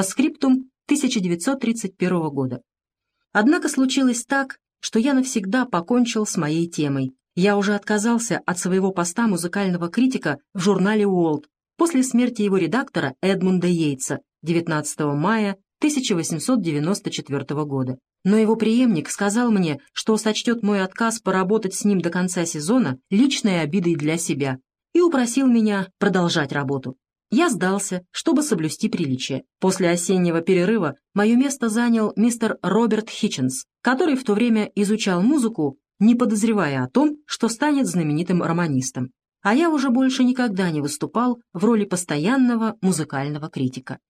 по скриптум 1931 года. Однако случилось так, что я навсегда покончил с моей темой. Я уже отказался от своего поста музыкального критика в журнале World после смерти его редактора Эдмунда Йейтса 19 мая 1894 года. Но его преемник сказал мне, что сочтет мой отказ поработать с ним до конца сезона личной обидой для себя и упросил меня продолжать работу. Я сдался, чтобы соблюсти приличие. После осеннего перерыва мое место занял мистер Роберт Хитченс, который в то время изучал музыку, не подозревая о том, что станет знаменитым романистом. А я уже больше никогда не выступал в роли постоянного музыкального критика.